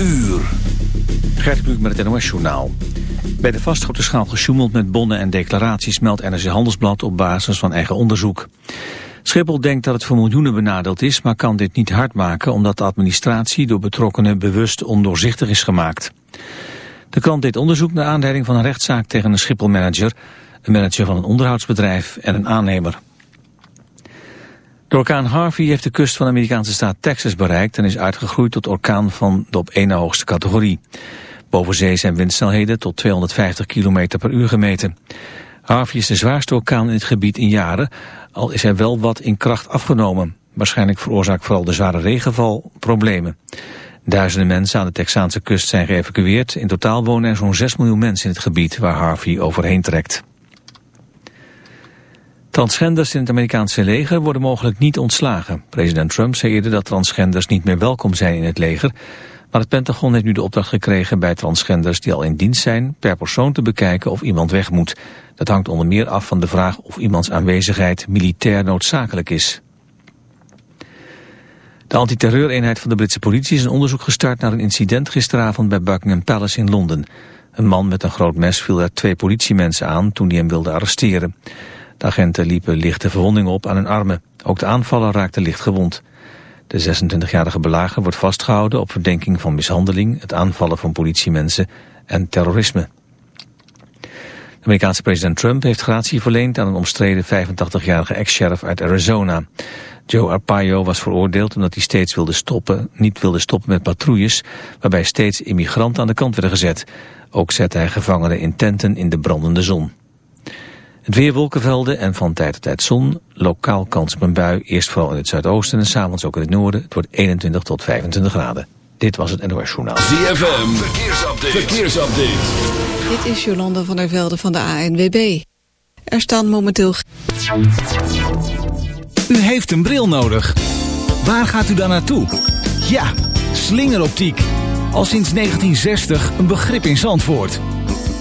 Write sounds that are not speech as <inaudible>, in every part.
uur. Gert met het NOS-journaal. Bij de vastgoede schaal gesjoemeld met bonnen en declaraties... meldt NRC Handelsblad op basis van eigen onderzoek. Schiphol denkt dat het voor miljoenen benadeeld is... maar kan dit niet hard maken... omdat de administratie door betrokkenen bewust ondoorzichtig is gemaakt. De krant deed onderzoek naar aanleiding van een rechtszaak tegen een Schiphol-manager... een manager van een onderhoudsbedrijf en een aannemer. De orkaan Harvey heeft de kust van de Amerikaanse staat Texas bereikt... en is uitgegroeid tot orkaan van de op één hoogste categorie. Boven zee zijn windsnelheden tot 250 km per uur gemeten. Harvey is de zwaarste orkaan in het gebied in jaren... al is er wel wat in kracht afgenomen. Waarschijnlijk veroorzaakt vooral de zware regenval problemen. Duizenden mensen aan de Texaanse kust zijn geëvacueerd. In totaal wonen er zo'n 6 miljoen mensen in het gebied waar Harvey overheen trekt. Transgenders in het Amerikaanse leger worden mogelijk niet ontslagen. President Trump zei eerder dat transgenders niet meer welkom zijn in het leger. Maar het Pentagon heeft nu de opdracht gekregen bij transgenders die al in dienst zijn... per persoon te bekijken of iemand weg moet. Dat hangt onder meer af van de vraag of iemands aanwezigheid militair noodzakelijk is. De antiterreureenheid van de Britse politie is een onderzoek gestart naar een incident gisteravond bij Buckingham Palace in Londen. Een man met een groot mes viel er twee politiemensen aan toen hij hem wilde arresteren. De agenten liepen lichte verwondingen op aan hun armen. Ook de aanvaller raakte licht gewond. De 26-jarige belager wordt vastgehouden op verdenking van mishandeling, het aanvallen van politiemensen en terrorisme. De Amerikaanse president Trump heeft gratie verleend aan een omstreden 85-jarige ex-sheriff uit Arizona. Joe Arpaio was veroordeeld omdat hij steeds wilde stoppen, niet wilde stoppen met patrouilles, waarbij steeds immigranten aan de kant werden gezet. Ook zette hij gevangenen in tenten in de brandende zon. Het weer wolkenvelden en van tijd tot tijd zon. Lokaal kans op een bui. Eerst vooral in het zuidoosten en s'avonds ook in het noorden. Het wordt 21 tot 25 graden. Dit was het NOS Journaal. ZFM. Verkeersupdate. Verkeersupdate. Dit is Jolanda van der Velde van de ANWB. Er staan momenteel... U heeft een bril nodig. Waar gaat u dan naartoe? Ja, slingeroptiek. Al sinds 1960 een begrip in Zandvoort.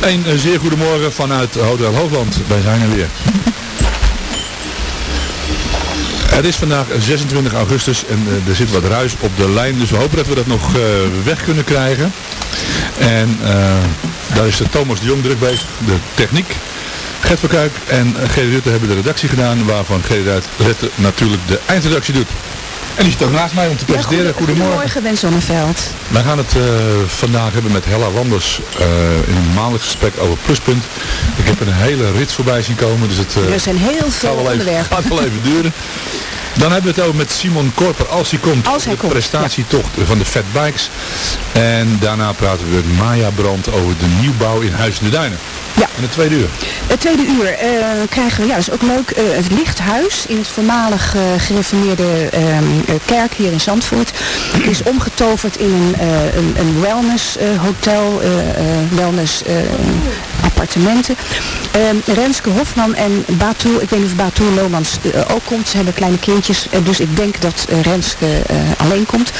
Een eh, zeer goedemorgen vanuit Hotel Hoogland. Wij zijn er weer. Het is vandaag 26 augustus en eh, er zit wat ruis op de lijn. Dus we hopen dat we dat nog eh, weg kunnen krijgen. En daar is de Thomas de Jong druk bezig, de techniek. Gert van Kuik en Gerry Rutte hebben de redactie gedaan, waarvan Gerry Rutte natuurlijk de eindredactie doet. En die zit ook naast mij om te presenteren. Goedemorgen. Goedemorgen, Ben Zonneveld. Wij gaan het eh, vandaag hebben met Hella Wanders eh, in een maandelijks gesprek over Pluspunt. Ik heb een hele rit voorbij zien komen, dus het eh, Er zijn heel veel gaat, wel even, gaat wel even duren. Dan hebben we het over met Simon Korper, als hij komt, Als hij de komt, prestatietocht van de Fat Bikes. En daarna praten we met Maya Brand over de nieuwbouw in Huis de Duinen. Ja. In het tweede uur. Het tweede uur eh, krijgen we, ja dat is ook leuk, eh, het lichthuis in het voormalig eh, gereformeerde ehm, eh, kerk hier in Zandvoort. is omgetoverd in een, een, een wellness hotel, wellness appartementen. Ehm, Renske Hofman en Batoel, ik weet niet of Batoel Lomans ook komt. Ze hebben kleine kindjes, dus ik denk dat Renske alleen komt.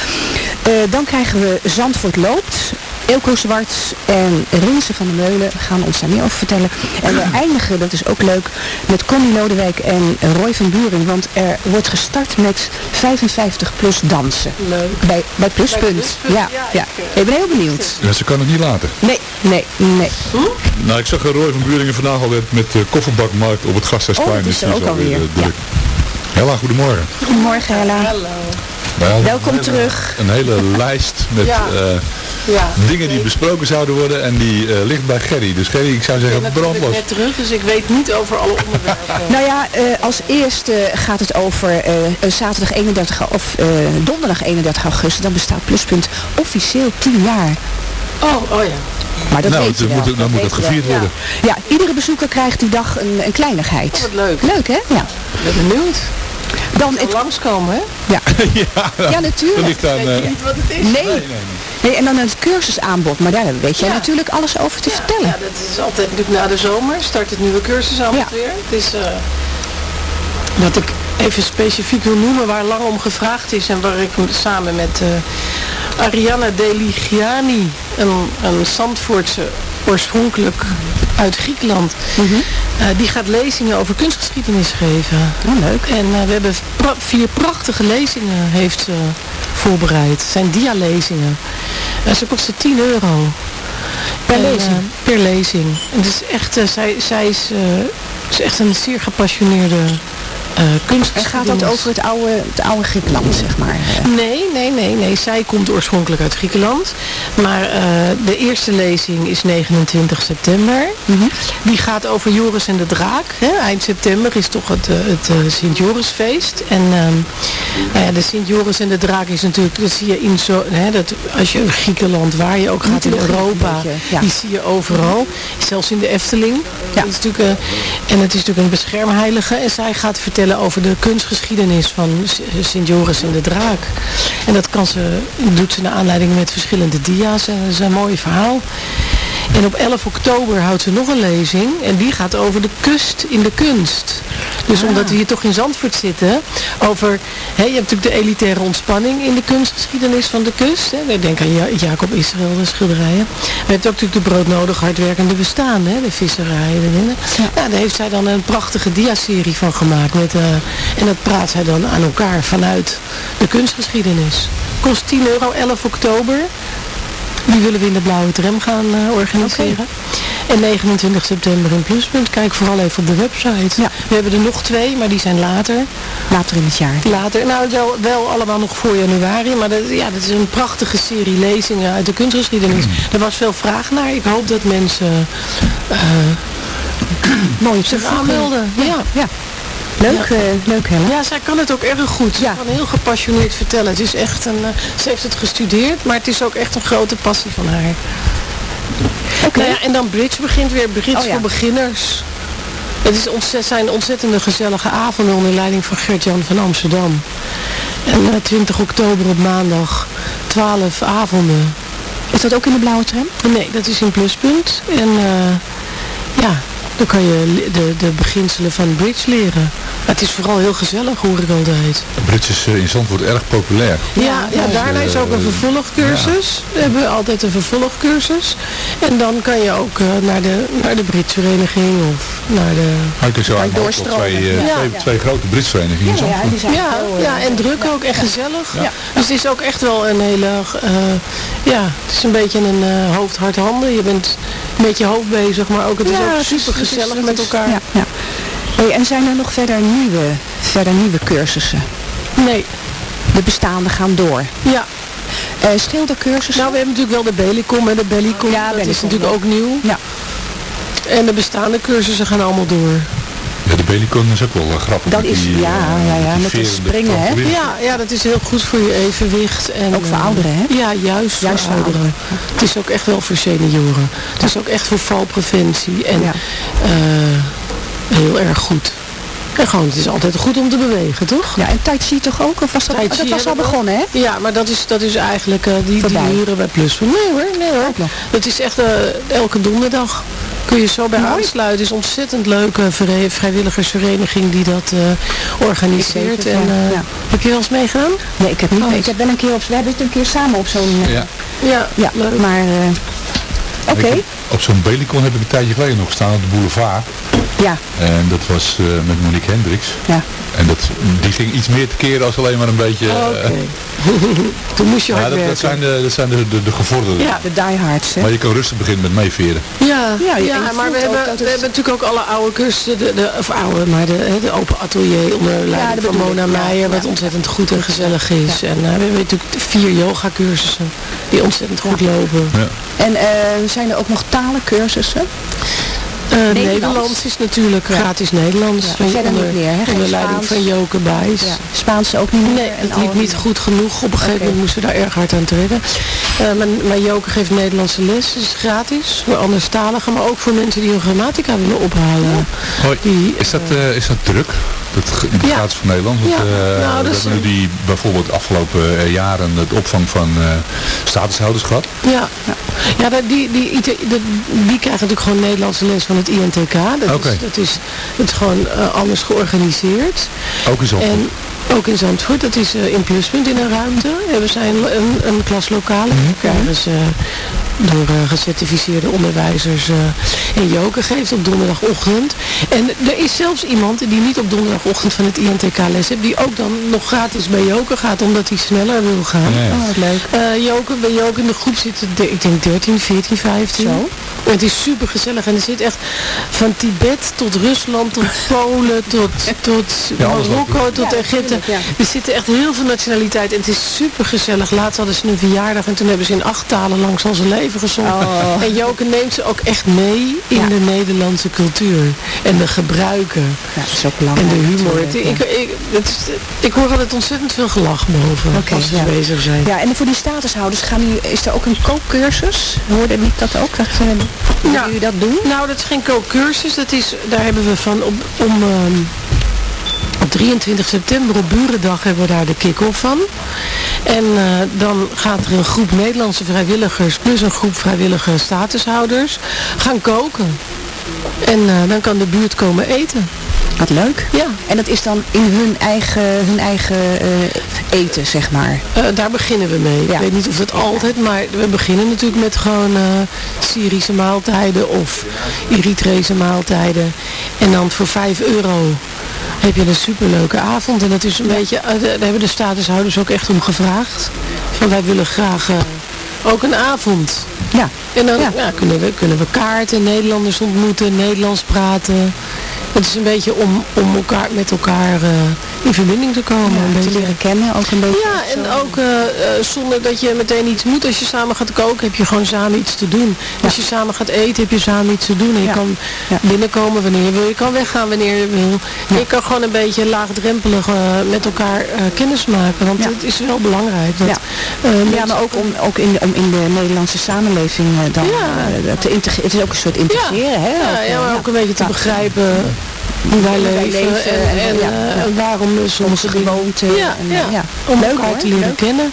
Dan krijgen we Zandvoort loopt. Eelco Zwart en Rinse van der Meulen gaan ons daar meer over vertellen. En we eindigen, dat is ook leuk, met Connie Lodewijk en Roy van Buren. Want er wordt gestart met 55 plus dansen. Leuk. Bij, bij Pluspunt. Pluspunt, ja, ja, ja. ik, eh, Ik ben heel benieuwd. Ja, ze kan het niet laten. Nee, nee, nee. Nou, ik zag Roy van Buringen vandaag al met de kofferbakmarkt op het Gasthuisplein. Oh, dat is dus er ook alweer, eh, druk. Hella, goedemorgen. Goedemorgen Hella. Hallo. Hadden Welkom terug. Een hele lijst met Ja. eh, Ja. dingen die besproken zouden worden en die eh, ligt bij Gerry. Dus Gerry, ik zou Ik ben zeggen brandlos. net terug, dus ik weet niet over alle onderwerpen. <laughs> Nou ja, eh, als eerste gaat het over eh, zaterdag 31 au- of eh, donderdag 31 augustus. Dan bestaat Pluspunt officieel 10 jaar. Oh, oh ja. Maar dat nou, weet je wel. moet, dan moet dat je wel. gevierd worden. Ja, iedere bezoeker krijgt die dag een, een kleinigheid. Oh, wat leuk. Leuk hè? Ja. Ik ben benieuwd. Dan Het het, langskomen, hè? ja. <laughs> ja, ja, dat natuurlijk. ligt aan... Weet eh, je niet wat het is? Nee. nee. En dan het cursusaanbod. Maar daar weet jij Ja. natuurlijk alles over te vertellen. Ja, dat is altijd natuurlijk na de zomer. Start het nieuwe cursusaanbod weer. Het is... eh, wat ik even specifiek wil noemen waar lang om gevraagd is en waar ik samen met Arianna Deligiani, een, een Zandvoortse oorspronkelijk uit Griekenland, eh, die gaat lezingen over kunstgeschiedenis geven. Oh, leuk. En we hebben pra- vier prachtige lezingen heeft ze voorbereid. Het zijn dialezingen. En ze kosten 10 euro. Per En, lezing? eh, per lezing. En het is echt, eh, zij, zij is, eh, is echt een zeer gepassioneerde eh En kunstgeschiedenis. gaat dat over het oude, het oude Griekenland, zeg maar? Nee, nee, nee, nee. Zij komt oorspronkelijk uit Griekenland. Maar de eerste lezing is 29 september. Mhm. Die gaat over Joris en de Draak. Hè. Eind september is toch het, het Sint-Jorisfeest. En ehm, Nou ja, de Sint-Joris en de Draak is natuurlijk, dat zie je in zo, hè, dat, als je in Griekenland, waar je ook gaat in Europa, ja. die zie je overal. Zelfs in de Efteling. Dat is natuurlijk, een- en het is natuurlijk een beschermheilige. En zij gaat vertellen over de kunstgeschiedenis van Sint-Joris en de Draak. En dat kan ze, doet ze naar aanleiding met verschillende dia's. En dat is een mooi verhaal. En op 11 oktober houdt ze nog een lezing. En die gaat over de kust in de kunst. Dus Ah. omdat we hier toch in Zandvoort zitten. Over, hè, je hebt natuurlijk de elitaire ontspanning in de kunstgeschiedenis van de kust. Hè. We denken aan Ja- Jacob Israël, de schilderijen. Maar je hebt ook natuurlijk de broodnodig hardwerkende bestaan. Hè, de visserij. De dingen. Ja. daar heeft zij dan een prachtige diaserie van gemaakt. Met, eh, en dat praat zij dan aan elkaar vanuit de kunstgeschiedenis. Kost 10 euro, 11 oktober. Die willen we in de blauwe tram gaan eh, organiseren. En 29 september in Pluspunt. Kijk vooral even op de website. We hebben er nog twee, maar die zijn later. Later in het jaar. Later. Nou, wel, wel allemaal nog voor januari. Maar dat, ja, dat is een prachtige serie lezingen uit de kunstgeschiedenis. Er was veel vraag naar. Ik hoop dat mensen eh <clears throat> Mooi zich aanmelden. Ja. ja. Leuk, Ja. eh, leuk Helen. Ja, zij kan het ook erg goed. Ze kan heel gepassioneerd vertellen. Het is echt een, eh, ze heeft het gestudeerd, maar het is ook echt een grote passie van haar. Nou ja, en dan Bridge begint weer. Bridge Oh ja. voor beginners. Het is ontzet, zijn ontzettende gezellige avonden onder leiding van Gert-Jan van Amsterdam. En eh, 20 oktober op maandag 12 avonden. Is dat ook in de blauwe tram? Nee, dat is in Pluspunt. En eh, ja, dan kan je de, de beginselen van Bridge leren. Maar het is vooral heel gezellig, hoor ik altijd. Brits is eh, in Zandvoort erg populair. Ja, ja, daarna is ook een vervolgcursus. We hebben altijd een vervolgcursus. En dan kan je ook eh, naar de, naar de Britse vereniging of naar de... Maar je kunt zo aan de hand wel twee, eh, Ja. twee, twee grote Brits verenigingen in Zandvoort. Ja, ja, en druk ook en gezellig. Dus het is ook echt wel een hele, eh, ja, het is een beetje een eh hoofd, hart, handen. Je bent met je hoofd bezig, maar ook het is Ja, ook super gezellig met elkaar. Ja, ja. Hey, en zijn er nog verder nieuwe, verder nieuwe cursussen? Nee. De bestaande gaan door. Ja. Eh schildercursussen? Nou, we hebben natuurlijk wel de Belicom en de Bellicom. Ja, dat is natuurlijk ook nieuw. Ja. En de bestaande cursussen gaan allemaal door. Ja, de Belicon is ook wel eh, grappig. Dat is- die, ja, eh, ja, met dat verende springen, hè? Ja, ja, dat is heel goed voor je evenwicht. En, Ook voor eh, ouderen, hè? Ja, juist, Juist voor ouderen. Het is ook echt wel voor senioren. Het is ook echt voor valpreventie. En Ja. eh, heel erg goed. En gewoon, het is altijd goed om te bewegen, toch? Ja, en Tai Chi toch ook? Of was dat, oh, was al begonnen, hè? Ja, maar dat is, dat is eigenlijk, eh, die, die huren bij Pluspunt. Nee hoor, nee hoor. Dat is echt elke donderdag. Kun je zo bij Mooi. aansluiten. Het is een ontzettend leuke vere- vrijwilligersvereniging die dat eh, organiseert. Het, en, ja. eh, Ja. Heb je wel eens meegedaan? Nee, ik heb niet. Oh, ik heb wel een keer op, we hebben het een keer samen op zo'n... eh, Ja. Ja, ja, leuk. maar... Oké, Op zo'n Belicon heb ik een tijdje geleden nog gestaan op de boulevard. ja, En dat was eh, met Monique Hendricks. ja. En dat, die ging iets meer te keren als alleen maar een beetje... eh, Oké. <laughs> Toen moest je ja, hard dat, dat werken. zijn de, dat zijn de, de, de gevorderden. Ja. De diehards, hè? Maar je kan rustig beginnen met meeveren. Ja, Ja, ja, maar we hebben, dat het- we hebben natuurlijk ook alle oude cursussen, de, de, of oude, maar de, hè, de open atelier onder leiding dat van Mona ik, ja. Meijer, wat Ja. ontzettend goed en gezellig is. En eh, we hebben natuurlijk vier yoga cursussen die ontzettend goed lopen. Ja. En eh, zijn er ook nog talencursussen? Eh, Nederlands. Nederlands is natuurlijk Ja. gratis Nederlands. Ja, onder, niet meer, hè? Onder leiding van Joke Bijs. Ja. Spaans ook niet meer? Nee, het liep niet goed genoeg. Op een gegeven moment moesten we daar erg hard aan trekken. Eh maar, maar Joke geeft Nederlandse les. Het is gratis. Voor anderstaligen, maar ook voor mensen die hun grammatica willen ophalen. Hoi. Die, Is dat, eh, is dat druk? Dat de Ja. gratis van Nederland? Want, Ja. eh, Nou, we hebben nu die bijvoorbeeld afgelopen eh, jaren het opvang van eh, statushouders gehad. Ja, ja dat- die, die, die, die, krijgen natuurlijk gewoon Nederlandse les van het INTK. Dat, is, dat, is, is gewoon eh, anders georganiseerd. Ook in Zandvoort. Ook in Zandvoort, dat is eh, in Pluspunt in een ruimte. Hebben zij een, een, een klas lokale. Mhm. Door eh, gecertificeerde onderwijzers. eh, en Joke geeft op donderdagochtend. En er is zelfs iemand die niet op donderdagochtend van het INTK les heeft. Die ook dan nog gratis bij Joke gaat, omdat hij sneller wil gaan. Ja, ja. Oh, wat leuk. Eh, Joke, bij Joke in de groep zitten, de- ik denk 13, 14, 15. Zo. Het is super gezellig en er zit echt van Tibet tot Rusland, tot Polen, tot, tot Marokko, tot Egypte. Er zitten echt heel veel nationaliteiten en het is super gezellig. Laatst hadden ze een verjaardag en toen hebben ze in acht talen langs al zijn gezongen. Oh. En Joke neemt ze ook echt mee in de Nederlandse cultuur en de gebruiken. Ja, dat is ook belangrijk. En de humor. Het- ik, ik, het is, ik hoor altijd ontzettend veel gelach boven Oké, als ze ja. bezig zijn. Ja, en voor die statushouders gaan u, is er ook een kookcursus? Hoorde ik dat ook? Dat, uh, jullie dat doen? Nou, dat is geen kookcursus. Dat is, daar hebben we van op, om, ehm, op 23 september op Burendag hebben we daar de kick-off van. En eh, dan gaat er een groep Nederlandse vrijwilligers plus een groep vrijwillige statushouders gaan koken. En eh, dan kan de buurt komen eten. Wat leuk. Ja. En dat is dan in hun eigen, hun eigen eh, eten, zeg maar. Daar beginnen we mee. Ja. Ik weet niet of dat altijd, maar we beginnen natuurlijk met gewoon eh, Syrische maaltijden of Eritrese maaltijden. En dan voor 5 euro heb je een superleuke avond. En dat is een beetje, eh, daar hebben de statushouders ook echt om gevraagd. Van wij willen graag eh, ook een avond. Ja. En dan Ja. ja, kunnen, we, kunnen we kaarten, Nederlanders ontmoeten, Nederlands praten. Het is een beetje om, om elkaar, met elkaar eh, in verbinding te komen. een te leren kennen, ook een beetje. Ja, en ook eh, eh, zonder dat je meteen iets moet. Als je samen gaat koken, heb je gewoon samen iets te doen. Als je samen gaat eten, heb je samen iets te doen. En je Ja. kan Ja. binnenkomen wanneer je wil. Je kan weggaan wanneer je wil. En je kan gewoon een beetje laagdrempelig met elkaar kennis maken. Want Ja. het is wel belangrijk. Dat, Ja. Ja, maar ook om ook in de, om in de Nederlandse samenleving dan Ja. te integreren. Het is ook een soort integreren, hè? Ja, Ook, ja, maar ook een beetje te Ja. begrijpen hoe wij Hoe wij leven, leven en, en- en, ja, eh, ja. en waarom we sommige Onze gewoonten. Ja, en, ja. eh, ja. om Leuk, elkaar hoor. te leren Leuk. kennen.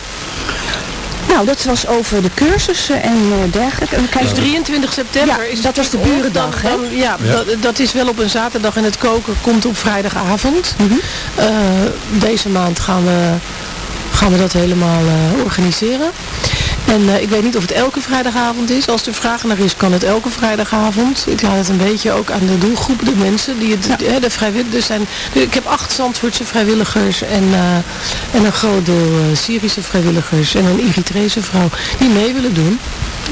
Nou, dat was over de cursussen en eh, dergelijke. En kijk, Dus 23 september Ja, is dat was de burendag, Dan- hè? dan- ja, Ja. Dat, dat is wel op een zaterdag en het koken komt op vrijdagavond. Mhm. Eh, deze maand gaan we, gaan we dat helemaal eh, organiseren. En eh, ik weet niet of het elke vrijdagavond is. Als er vraag naar is, kan het elke vrijdagavond. Ik laat het een beetje ook aan de doelgroep, de mensen die het, hè, de vrijwilligers zijn. Ik heb acht Zandvoortse vrijwilligers en, eh, en een groot deel eh, Syrische vrijwilligers en een Eritrese vrouw die mee willen doen.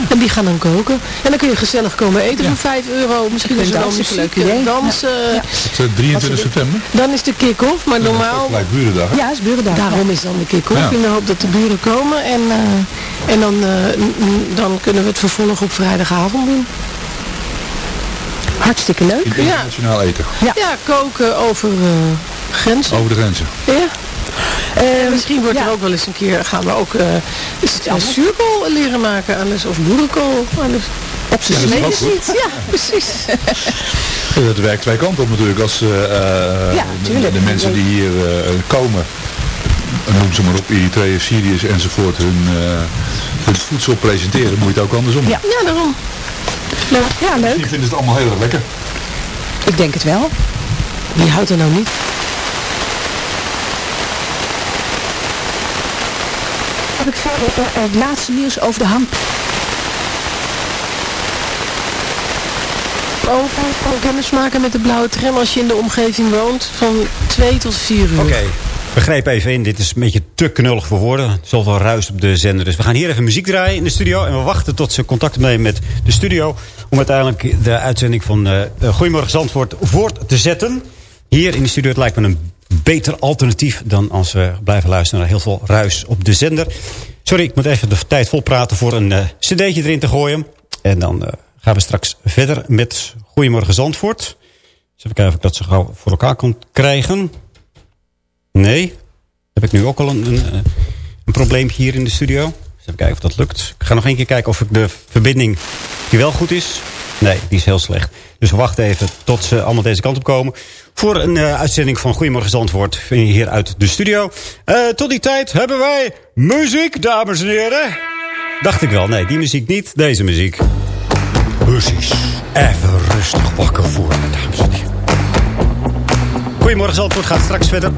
En die gaan dan koken. En dan kun je gezellig komen eten voor 5 euro. Misschien is er wel dansen, muziek, leuk idee. en dansen. Ja. Het is 23 september. Dan is de kick-off. Maar normaal, Gelijk burendag. hè? ja, is burendag. daarom is dan de kick-off. Ja. In de hoop dat de buren komen. En, eh, en dan, eh, dan kunnen we het vervolg op vrijdagavond doen. Hartstikke leuk. Internationaal eten. Ja, koken over eh, grenzen. Over de grenzen. Ja. Eh, En misschien wordt ja. er ook wel eens een keer, gaan we ook uh, zuurkool leren maken aan de, of boerenkool. Aan de, Op zijn Ja, ja, <laughs> precies. Ja, Dat werkt twee kanten op natuurlijk. Als eh, eh, Ja, de, de mensen die hier eh, komen, noem ze maar op, Eritreërs, Syriërs enzovoort, hun, eh, hun voedsel presenteren, moet je het ook andersom. Ja. Ja, daarom. Ja, leuk. Die vinden het allemaal heel erg lekker. Ik denk het wel. Wie houdt er nou niet? Heb ik verder eh, het laatste nieuws over de hang. Ook ook kennis maken met de blauwe tram als je in de omgeving woont. Van 2 tot 4 uur. Oké, begreep even in. Dit is een beetje te knullig voor woorden. Zoveel ruis op de zender. Dus we gaan hier even muziek draaien in de studio. En we wachten tot ze contact opnemen met de studio. Om uiteindelijk de uitzending van uh, Goedemorgen Zandvoort voort te zetten. Hier in de studio. Het lijkt me een beter alternatief dan als we blijven luisteren naar heel veel ruis op de zender. Sorry, ik moet even de tijd volpraten voor een uh, cd'tje erin te gooien. En dan uh, gaan we straks verder met Goedemorgen Zandvoort. Dus even kijken of ik dat zo gauw voor elkaar kan krijgen. Nee. Heb ik nu ook al een, een, een probleempje hier in de studio. Dus even kijken of dat lukt. Ik ga nog één keer kijken of ik de verbinding die wel goed is. Nee, die is heel slecht. Dus we wachten even tot ze allemaal deze kant op komen. Voor een uh, uitzending van Goedemorgen Zandvoort. Hier uit de studio. Uh, tot die tijd hebben wij muziek, dames en heren. Dacht ik wel. Nee, die muziek niet. Deze muziek. Precies. Even rustig wakker voor me, dames en heren. Goedemorgen Zandvoort gaat straks verder.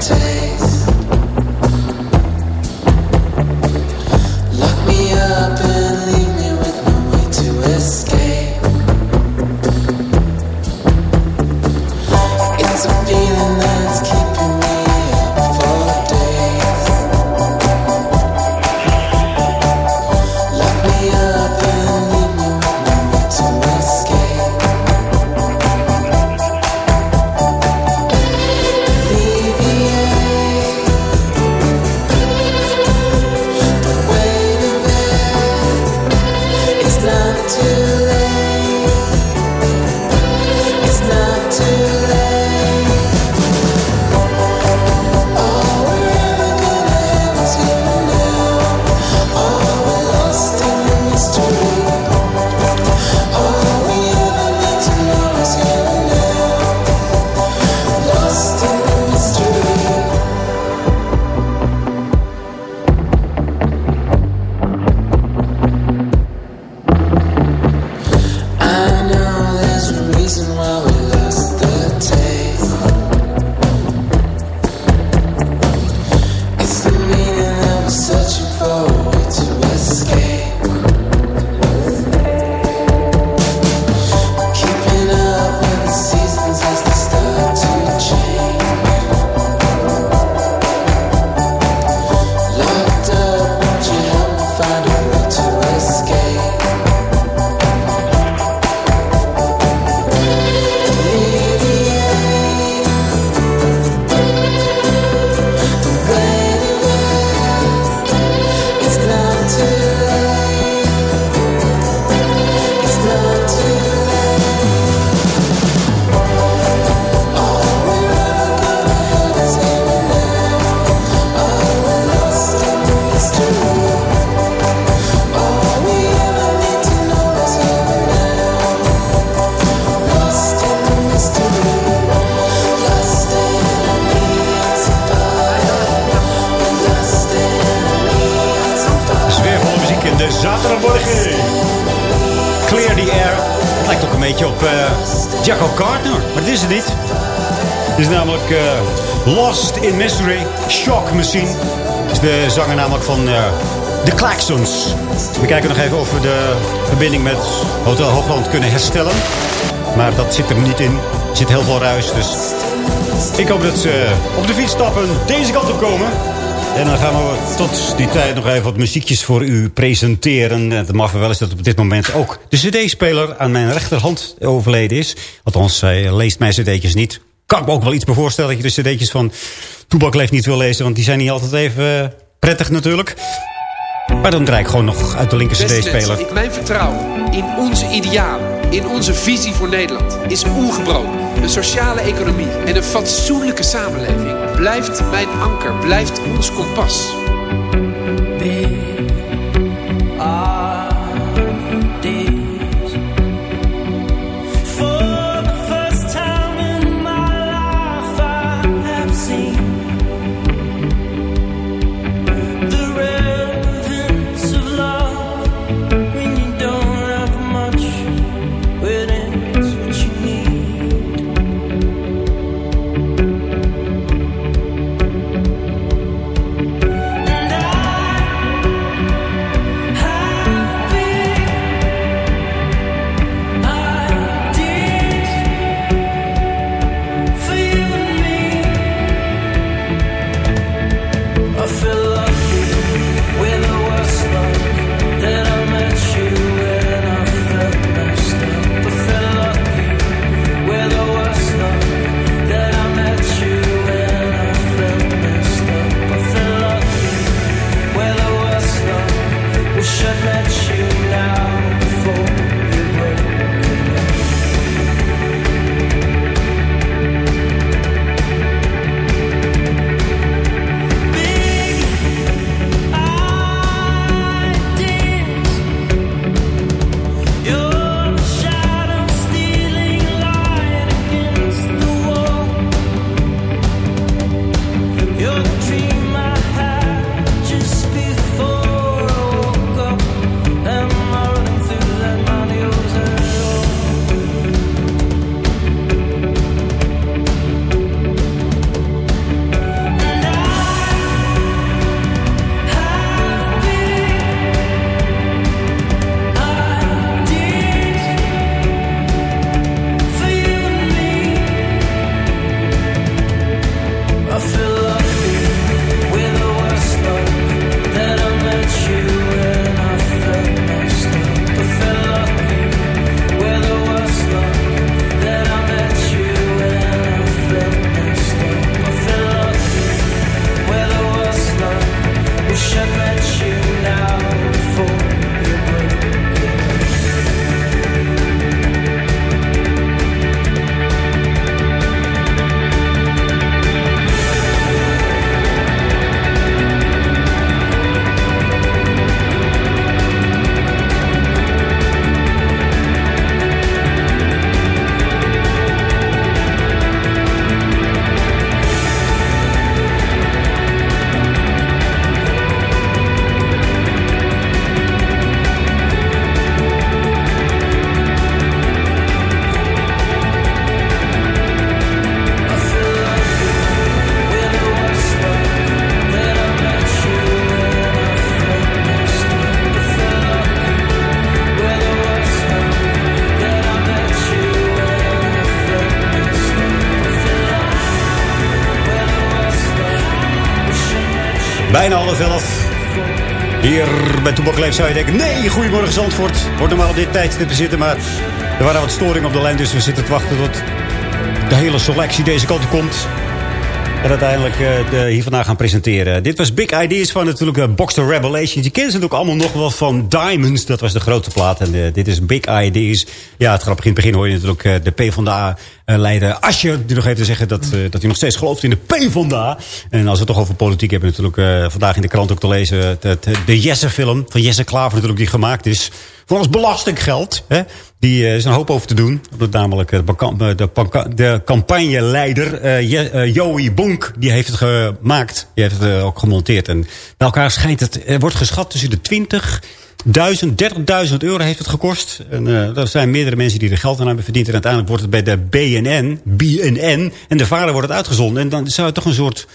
beetje Machine. Het is de zanger namelijk van uh, The Klaxons. We kijken nog even of we de verbinding met Hotel Hoogland kunnen herstellen. Maar dat zit er niet in. Er zit heel veel ruis, dus... Ik hoop dat ze op de fiets stappen deze kant op komen. En dan gaan we tot die tijd nog even wat muziekjes voor u presenteren. Het mag wel eens dat op dit moment ook de cd-speler aan mijn rechterhand overleden is. Althans, hij leest mijn cd'tjes niet. Kan ik me ook wel iets bij voorstellen dat je de cd'tjes van Toebak Leeft niet wil lezen. Want die zijn niet altijd even prettig natuurlijk. Maar dan draai ik gewoon nog uit de linker cd-speler. Mijn vertrouwen in onze idealen, in onze visie voor Nederland is ongebroken. Een sociale economie en een fatsoenlijke samenleving blijft mijn anker, blijft ons kompas. Hier bij Toebak zou je denken... nee, goedemorgen Zandvoort. Wordt normaal op dit tijdstip te zitten, maar... er waren wat storingen op de lijn, dus we zitten te wachten tot de hele selectie deze kant komt. En uiteindelijk uh, hier vandaag gaan presenteren. Dit was Big Ideas van natuurlijk uh, Boxer Revelations. Je kent ze natuurlijk allemaal nog wel van Diamonds. Dat was de grote plaat. En uh, dit is Big Ideas. Ja, het grappige in het begin hoor je natuurlijk de P van de A leider Asje. Die nog even te zeggen dat, dat hij nog steeds gelooft in de P. En als we het toch over politiek hebben natuurlijk vandaag in de krant ook te lezen. Het, de Jesse film van Jesse Klaver natuurlijk die gemaakt is. Voor ons belastinggeld. Hè? Die eh, is een hoop over te doen. Dat namelijk eh, de, baka- de, de campagneleider eh, eh, Joey Bonk. Die heeft het gemaakt. Die heeft het eh, ook gemonteerd. En bij elkaar schijnt het... Er wordt geschat tussen de 20... 1000, 30.000 euro heeft het gekost. En eh, er zijn meerdere mensen die er geld aan hebben verdiend. En uiteindelijk wordt het bij de BNN, BNN. En de vader wordt het uitgezonden. En dan zou het toch een soort...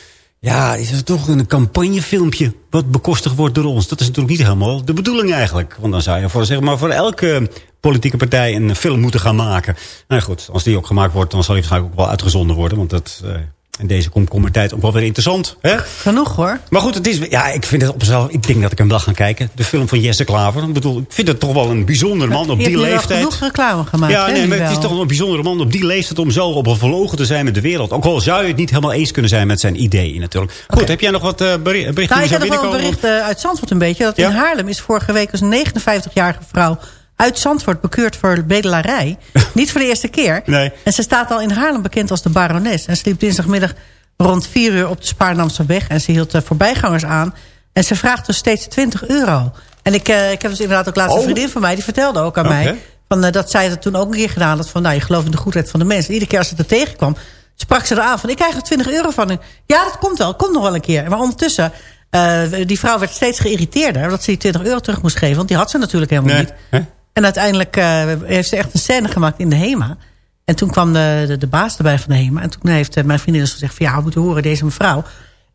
Ja, is het toch een campagnefilmpje wat bekostigd wordt door ons? Dat is natuurlijk niet helemaal de bedoeling eigenlijk. Want dan zou je voor, zeg maar, voor elke politieke partij een film moeten gaan maken. Nou goed, als die ook gemaakt wordt, dan zal die waarschijnlijk ook wel uitgezonden worden. Want dat eh, in deze komkommertijd ook wel weer interessant. Hè? Genoeg hoor. Maar goed, het is, ja, ik vind het op zichzelf. Ik denk dat ik hem wel ga kijken. De film van Jesse Klaver. Ik bedoel, ik vind het toch wel een bijzonder man op die leeftijd. genoeg reclame gemaakt. Ja, nee, maar het is toch een bijzondere man op die leeftijd om zo op een verlogen te zijn met de wereld. Ook al zou je het niet helemaal eens kunnen zijn met zijn ideeën natuurlijk. Goed, heb jij nog wat beri- berichten Nou, ik heb nog wel een bericht eh, uit Zandvoort een beetje. Dat Ja? in Haarlem is vorige week een 59-jarige vrouw uit Zandvoort bekeurd voor bedelarij. <laughs> Niet voor de eerste keer. Nee. En ze staat al in Haarlem bekend als de barones. En ze liep dinsdagmiddag rond 4 uur op de Spaarnamse weg. En ze hield voorbijgangers aan. En ze vraagt dus steeds 20 euro. En ik, eh, ik heb dus inderdaad ook laatst een Oh. vriendin van mij... die vertelde ook aan mij... Van, eh, dat zij dat toen ook een keer gedaan had. Van, nou, je gelooft in de goedheid van de mensen. Iedere keer als ze er tegenkwam, sprak ze eraan van... ik krijg er 20 euro van. Ja, dat komt wel. Komt nog wel een keer. Maar ondertussen... eh, die vrouw werd steeds geïrriteerder... dat ze die 20 euro terug moest geven. Want die had ze natuurlijk helemaal Nee. niet. En uiteindelijk eh, heeft ze echt een scène gemaakt in de HEMA. En toen kwam de, de, de baas erbij van de HEMA. En toen heeft eh, mijn vriendin dus gezegd... van ja, we moeten horen, deze mevrouw...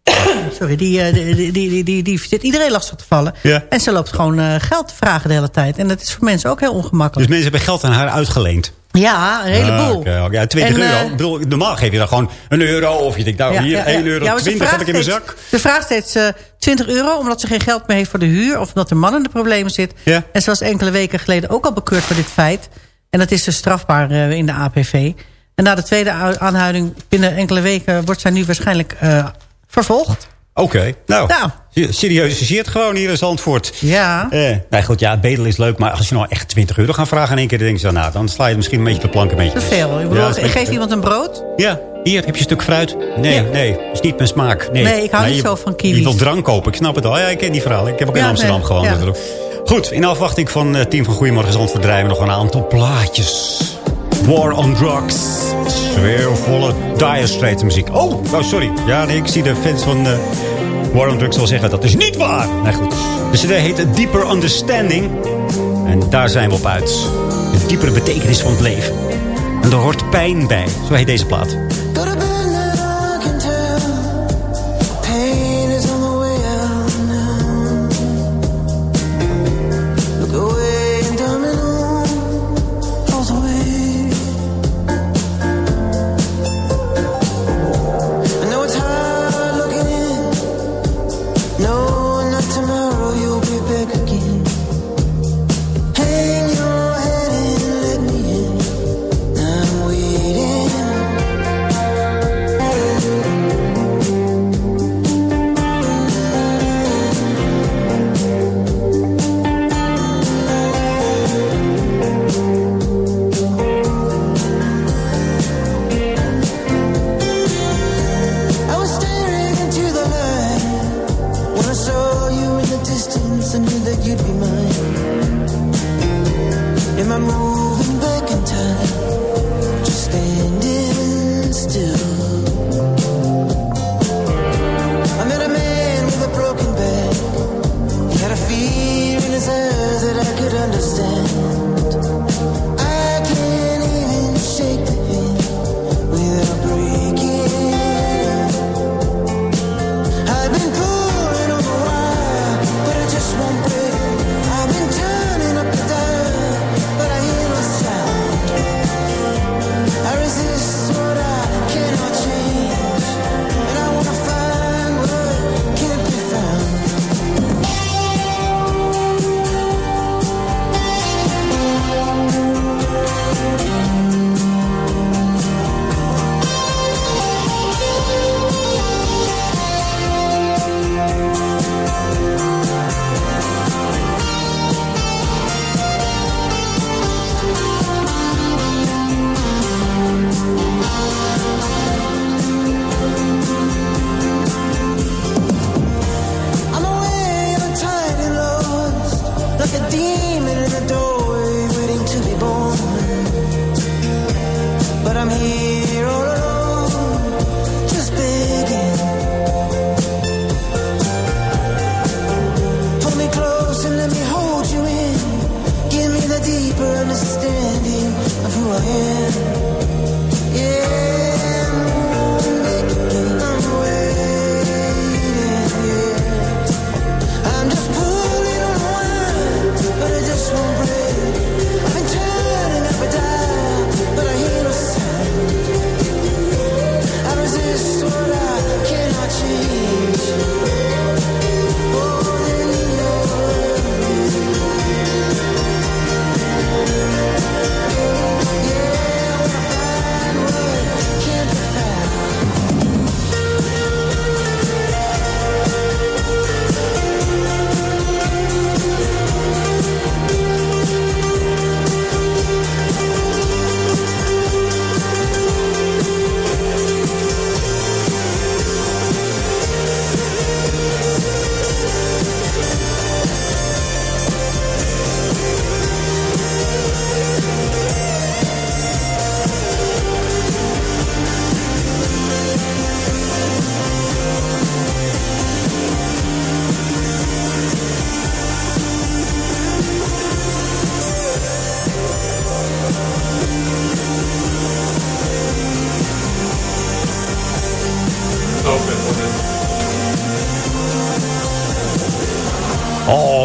<coughs> sorry, die, eh, die, die, die, die, die zit iedereen lastig te vallen. Ja. En ze loopt gewoon geld te vragen de hele tijd. En dat is voor mensen ook heel Dus ongemakkelijk. mensen hebben geld aan haar uitgeleend. Ja, een heleboel. Ah. Ja, 20 En, eh, euro. Ik bedoel, normaal geef je dan gewoon een euro. Of je denkt, nou hier, 1 euro Ja, maar ze 20 heb ik in mijn zak. Ze vraagt steeds eh, 20 euro omdat ze geen geld meer heeft voor de huur... of omdat de man in de problemen zit. En ze was enkele weken geleden ook al bekeurd voor dit feit. En dat is dus strafbaar eh, in de APV. En na de tweede aanhouding binnen enkele weken... wordt zij nu waarschijnlijk vervolgd. Oké, nou, Nou. serieus gezeerd gewoon hier in Zandvoort. Ja. Eh, nee, goed, ja, bedelen is leuk. Maar als je nou echt 20 euro gaat vragen in één keer... dan denk je, zo, nou, dan sla je misschien een beetje de plank een beetje. Te veel. Ik Ja, een geef beetje- iemand een brood? Ja, hier heb je een stuk fruit. Nee, Ja. nee, is niet mijn smaak. Nee, Nee, ik hou niet je- zo van kiwis. Je wilt drank kopen, ik snap het al. Ja, ik ken die verhaal. Ik heb ook in Amsterdam nee, gewoond. ja. natuurlijk. Goed, in afwachting van het team van Goedemorgen Zandvoort... draaien we nog een aantal plaatjes. War on Drugs. Sfeervolle Dire Straits muziek. Oh, oh, sorry. Ja, nee, ik zie de fans van eh, War on Drugs wel zeggen... dat is niet waar. Nee, goed. De cd heet Deeper Understanding. En daar zijn we op uit. De diepere betekenis van het leven. En er hoort pijn bij. Zo heet deze plaat.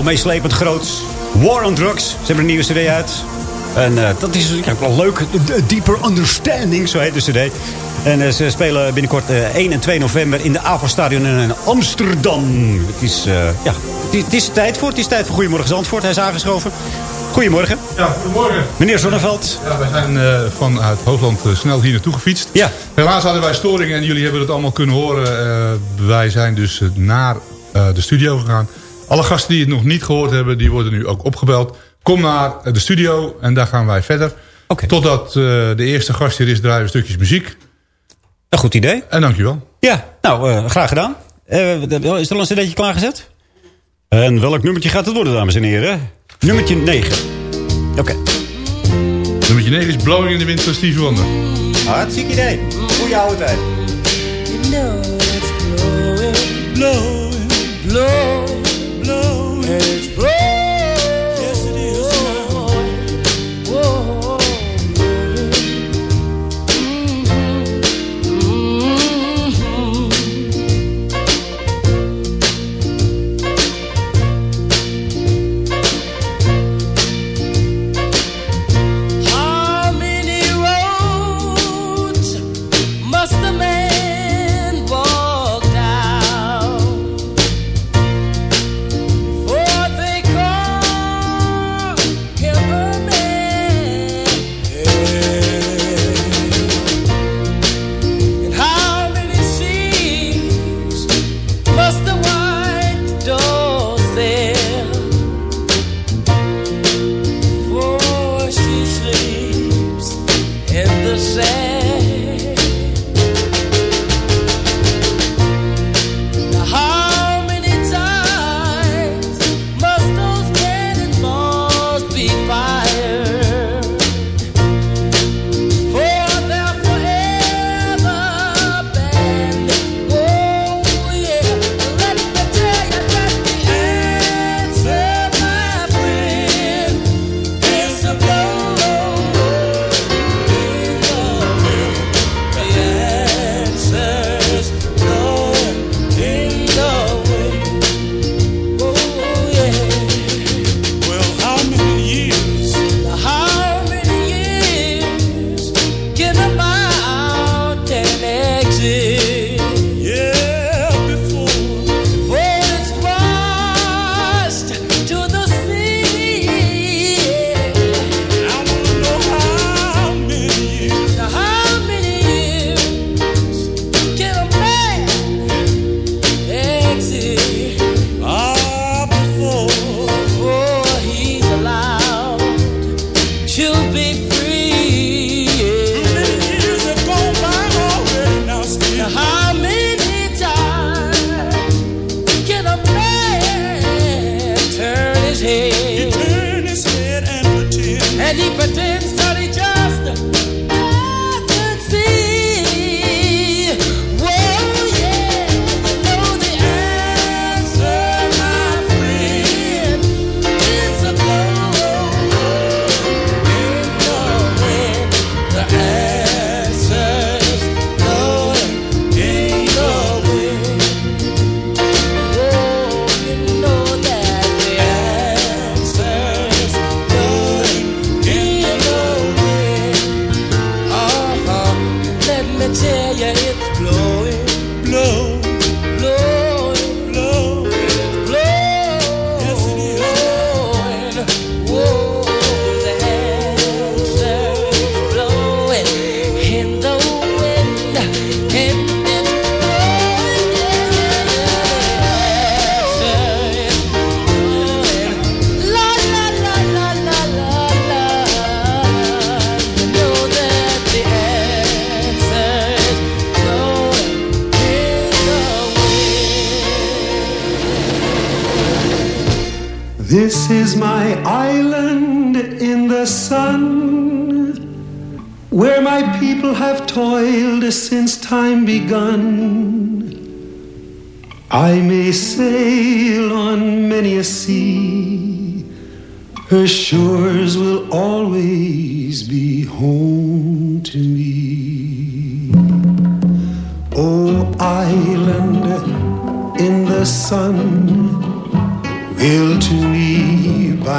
Meeslepend groot. War on Drugs. Ze hebben een nieuwe cd uit. En eh, dat is ja, wel leuk. De Deeper Understanding, zo heet de cd. En eh, ze spelen binnenkort eh, 1 en 2 november in de AVA-stadion in Amsterdam. Het is, eh, ja, het is, het is tijd voor. Het is tijd voor Goedemorgen Zandvoort. Hij is aangeschoven. Goedemorgen. Ja, goedemorgen. Meneer Zonneveld. Ja, wij zijn eh, vanuit Hoogland eh, snel hier naartoe gefietst. Ja. Helaas hadden wij storingen en jullie hebben het allemaal kunnen horen. Eh, wij zijn dus eh, naar eh, de studio gegaan. Alle gasten die het nog niet gehoord hebben, die worden nu ook opgebeld. Kom naar de studio en daar gaan wij verder. Totdat eh, de eerste gast hier is, draaien we stukjes muziek. Een goed idee. En dankjewel. Ja, nou, eh, graag gedaan. Eh, is er al een cd'tje klaargezet? En welk nummertje gaat het worden, dames en heren? Nummertje 9. Oké. Nummertje 9 is Blowing in the Wind van Stevie Wonder. Hartstikke idee. Goeie oude tijd. blowing, blowing, blowing. It's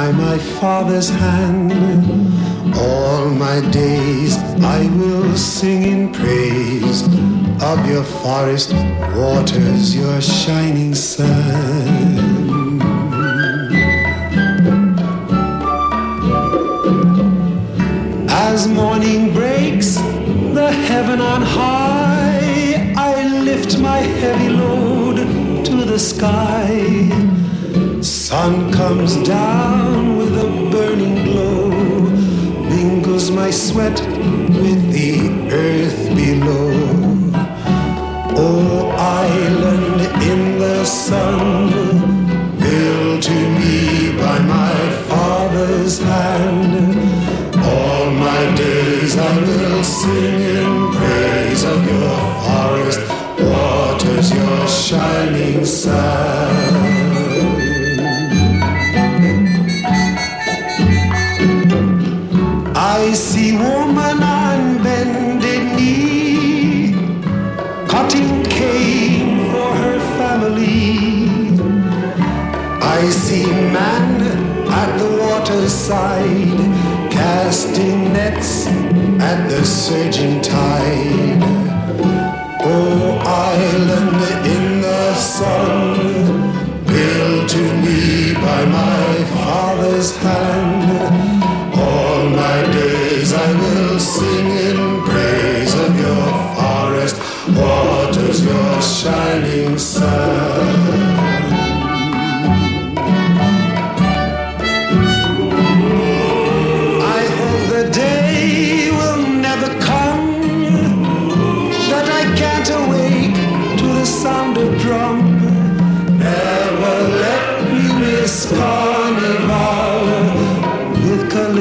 by my Father's hand. All my days I will sing in praise of your forest waters, your shining sun. As morning breaks, the heaven on high, I lift my heavy load to the sky. Sun comes down with a burning glow, mingles my sweat with the earth below. Oh, island in the sun, surging tide.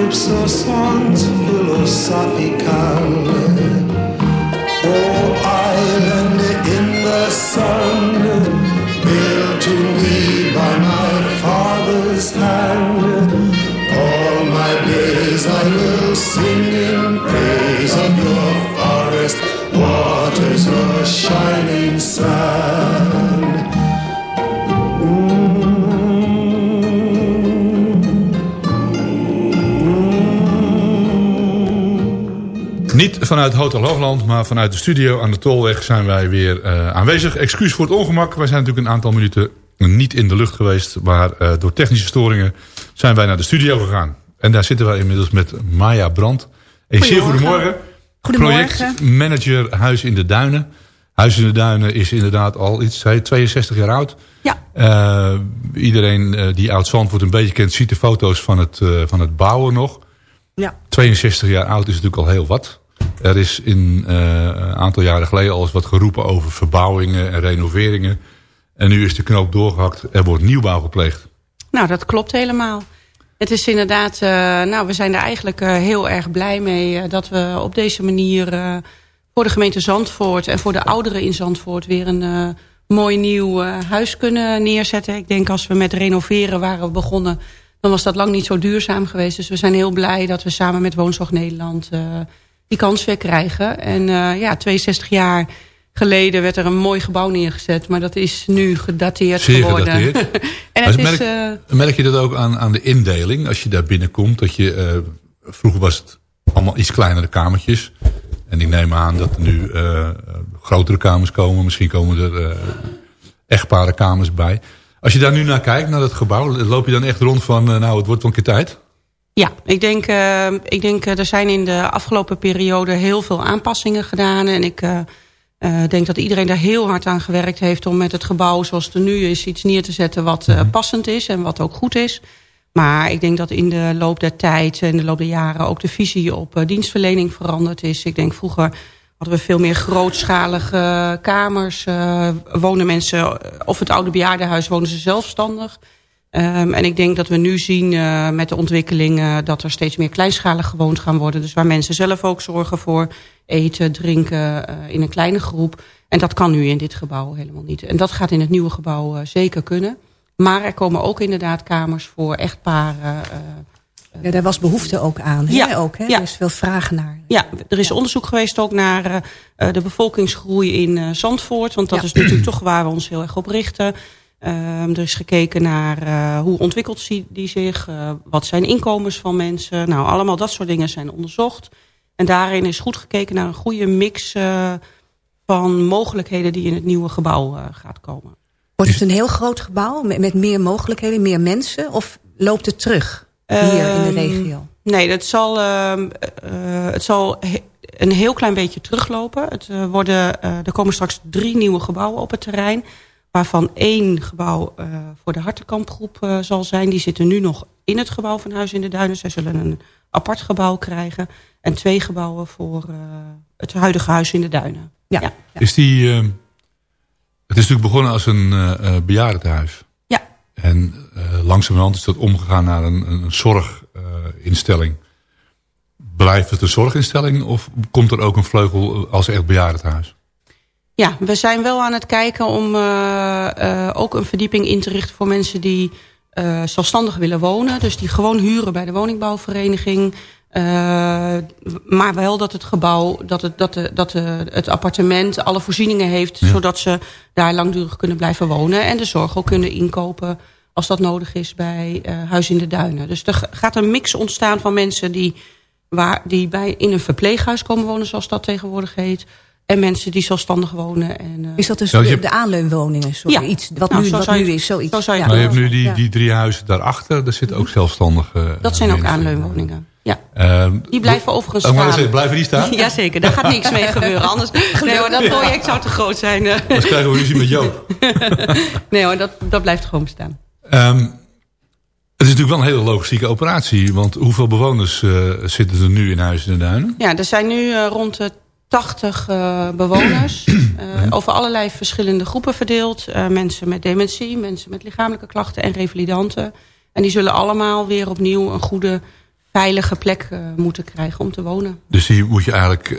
hopes or songs philosophical. Vanuit Hotel Hoogland, maar vanuit de studio aan de Tolweg zijn wij weer eh, aanwezig. Excuus voor het ongemak. Wij zijn natuurlijk een aantal minuten niet in de lucht geweest. Maar eh, door technische storingen zijn wij naar de studio gegaan. En daar zitten wij inmiddels met Maya Brand. Een zeer goedemorgen. Goedemorgen. Projectmanager Huis in de Duinen. Huis in de Duinen is inderdaad al iets, hij 62 jaar oud. Ja. Eh, iedereen die oud Zandvoort een beetje kent, ziet de foto's van het, van het bouwen nog. Ja. 62 jaar oud is natuurlijk al heel wat. Er is in, eh, een aantal jaren geleden al eens wat geroepen over verbouwingen en renoveringen. En nu is de knoop doorgehakt. Er wordt nieuwbouw gepleegd. Nou, dat klopt helemaal. Het is inderdaad, eh, nou, we zijn er eigenlijk eh, heel erg blij mee dat we op deze manier voor de gemeente Zandvoort en voor de ouderen in Zandvoort weer een mooi nieuw huis kunnen neerzetten. Ik denk als we met renoveren waren begonnen, dan was dat lang niet zo duurzaam geweest. Dus we zijn heel blij dat we samen met Woonzorg Nederland die kans weer krijgen. En eh, ja, 62 jaar geleden werd er een mooi gebouw neergezet, maar dat is nu gedateerd Zeer geworden. gedateerd. <laughs> en het is, merk, eh, merk je dat ook aan, aan de indeling? Als je daar binnenkomt, dat je... eh, vroeger was het allemaal iets kleinere kamertjes. En ik neem aan dat er nu grotere kamers komen. Misschien komen er echtpare kamers bij. Als je daar nu naar kijkt, naar dat gebouw... loop je dan echt rond van... nou, het wordt wel een keer tijd? Ja, ik denk, eh, ik denk eh, er zijn in de afgelopen periode heel veel aanpassingen gedaan. En ik eh, denk dat iedereen daar heel hard aan gewerkt heeft... om met het gebouw zoals het er nu is iets neer te zetten wat eh, passend is en wat ook goed is. Maar ik denk dat in de loop der tijd, in de loop der jaren... ook de visie op dienstverlening veranderd is. Ik denk vroeger hadden we veel meer grootschalige kamers. wonen mensen, of het oude bejaardenhuis, wonen ze zelfstandig... Um, en ik denk dat we nu zien uh, met de ontwikkeling... Uh, dat er steeds meer kleinschalig gewoond gaan worden. Dus waar mensen zelf ook zorgen voor eten, drinken uh, in een kleine groep. En dat kan nu in dit gebouw helemaal niet. En dat gaat in het nieuwe gebouw zeker kunnen. Maar er komen ook inderdaad kamers voor echtparen. ja, daar was behoefte ook aan. Hè? Ja, ook, hè? ja. Er is veel vraag naar. Ja, er is onderzoek geweest ook naar de bevolkingsgroei in Zandvoort. Want dat ja. is natuurlijk toch waar we ons heel erg op richten. Ehm, er is gekeken naar uh, hoe ontwikkelt die zich, uh, wat zijn inkomens van mensen. Nou, allemaal dat soort dingen zijn onderzocht. En daarin is goed gekeken naar een goede mix uh, van mogelijkheden die in het nieuwe gebouw gaat komen. Wordt het een heel groot gebouw met, met meer mogelijkheden, meer mensen? Of loopt het terug hier in de Ehm, regio? Nee, het zal, uh, het zal he een heel klein beetje teruglopen. Het, worden, er komen straks drie nieuwe gebouwen op het terrein. Waarvan één gebouw voor de Hartenkampgroep zal zijn. Die zitten nu nog in het gebouw van Huis in de Duinen. Zij zullen een apart gebouw krijgen. En twee gebouwen voor het huidige Huis in de Duinen. Ja. ja. Is die... ehm, het is natuurlijk begonnen als een uh, bejaardentehuis. Ja. En uh, langzamerhand is dat omgegaan naar een, een zorginstelling. Blijft het een zorginstelling of komt er ook een vleugel als echt bejaardentehuis? Ja, we zijn wel aan het kijken om uh, ook een verdieping in te richten voor mensen die zelfstandig willen wonen. Dus die gewoon huren bij de woningbouwvereniging. Uh, maar wel dat het gebouw, dat het, dat de, dat de, het appartement alle voorzieningen heeft... Ja. zodat ze daar langdurig kunnen blijven wonen... en de zorg ook kunnen inkopen als dat nodig is bij uh, Huis in de Duinen. Dus er gaat een mix ontstaan van mensen die, waar, die bij, in een verpleeghuis komen wonen... zoals dat tegenwoordig heet... En mensen die zelfstandig wonen. En, uh, is dat dus de, de aanleunwoningen? Sorry, ja. iets, wat nou, nu, wat je, nu is, zoiets. Zo zou je ja. Maar je hebt nu die, die drie huizen daarachter. Daar zitten ook zelfstandige Dat zijn ook mensen. aanleunwoningen. Ja. Uh, die blijven overigens oh, staan. Blijven die staan? <laughs> Jazeker, daar gaat niks mee gebeuren. Anders, <laughs> nee hoor, dat project zou te groot zijn. Anders krijgen we ruzie met Joop. <laughs> nee hoor, dat, dat blijft gewoon bestaan. Um, het is natuurlijk wel een hele logistieke operatie. Want hoeveel bewoners uh, zitten er nu in Huis in de Duinen? Ja, er zijn nu uh, rond 80 uh, bewoners. uh, <clears throat> over allerlei verschillende groepen verdeeld. Uh, mensen met dementie, mensen met lichamelijke klachten en revalidanten. En die zullen allemaal weer opnieuw een goede, veilige plek moeten krijgen om te wonen. Dus die moet je eigenlijk...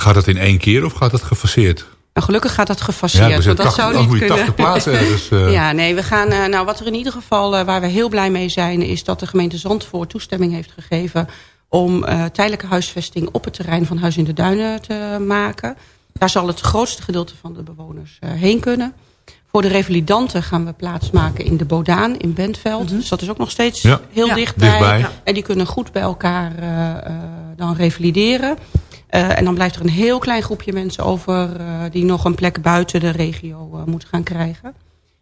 Gaat dat in één keer of gaat dat gefaseerd? Nou, gelukkig gaat dat gefaseerd. Ja, want dat 80, zou niet kunnen. 80 plaatsen. Uh... <laughs> Ja, nee, we gaan. Nou, wat er in ieder geval waar we heel blij mee zijn, is dat de gemeente Zandvoort toestemming heeft gegeven om uh, tijdelijke huisvesting op het terrein van Huis in de Duinen te maken. Daar zal het grootste gedeelte van de bewoners uh, heen kunnen. Voor de revalidanten gaan we plaatsmaken in de Bodaan in Bentveld. Mm -hmm. Dus dat is ook nog steeds ja. heel ja. dichtbij. dichtbij. Ja. En die kunnen goed bij elkaar uh, dan revalideren. Uh, en dan blijft er een heel klein groepje mensen over... Uh, die nog een plek buiten de regio uh, moeten gaan krijgen.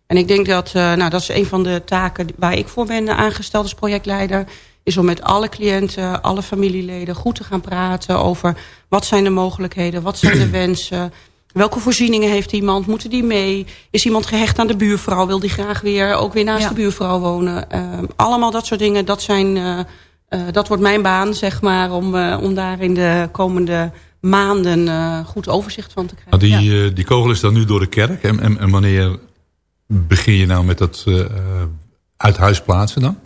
En ik denk dat, nou, dat is een van de taken waar ik voor ben aangesteld als projectleider... is om met alle cliënten, alle familieleden goed te gaan praten... over wat zijn de mogelijkheden, wat zijn de <clears throat> wensen... Welke voorzieningen heeft iemand? Moeten die mee? Is iemand gehecht aan de buurvrouw? Wil die graag weer ook weer naast ja. de buurvrouw wonen? allemaal dat soort dingen, dat zijn... Uh, dat wordt mijn baan, zeg maar, om, uh, om daar in de komende maanden uh, goed overzicht van te krijgen. Nou, die, ja. die kogel is dan nu door de kerk. En, en, en wanneer begin je nou met dat uit huis plaatsen dan?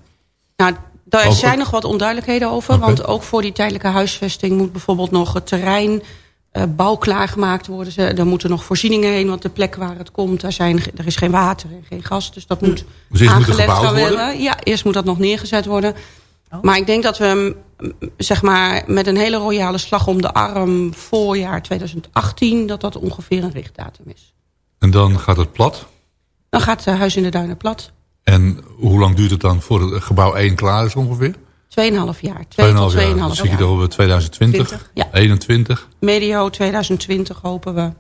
Nou, daar zijn nog wat onduidelijkheden over. Okay. Want ook voor die tijdelijke huisvesting moet bijvoorbeeld nog het terrein... bouw klaargemaakt worden. Er moeten nog voorzieningen heen, want de plek waar het komt... daar zijn, er is geen water en geen gas, dus dat moet dus eerst aangelegd moet worden. worden. Ja, eerst moet dat nog neergezet worden... Oh. Maar ik denk dat we zeg maar, met een hele royale slag om de arm... voorjaar 2018, dat dat ongeveer een richtdatum is. En dan gaat het plat? Dan gaat het Huis in de Duinen plat. En hoe lang duurt het dan voor het gebouw 1 klaar is ongeveer? 2,5 jaar. 2 tot 2,5 jaar. Dan zie je toch op 2020, 20, ja. 21. Medio 2020 hopen we.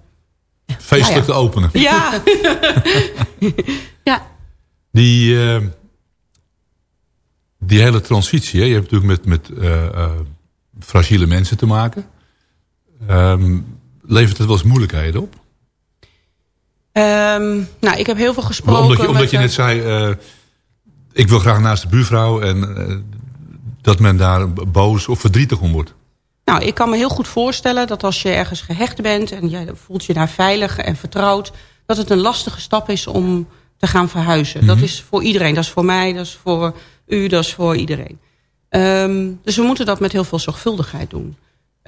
Feestelijk te openen. Ja. <laughs> ja. Die... Uh, die hele transitie, hè? je hebt natuurlijk met, met uh, uh, fragiele mensen te maken. Um, levert het wel eens moeilijkheden op? Um, nou, ik heb heel veel gesproken. Omdat je, omdat je net zei, uh, ik wil graag naast de buurvrouw en dat men daar boos of verdrietig om wordt. Nou, ik kan me heel goed voorstellen dat als je ergens gehecht bent en je voelt je daar veilig en vertrouwd, dat het een lastige stap is om te gaan verhuizen. Mm -hmm. Dat is voor iedereen. Dat is voor mij, dat is voor u, dat is voor iedereen. Um, dus we moeten dat met heel veel zorgvuldigheid doen.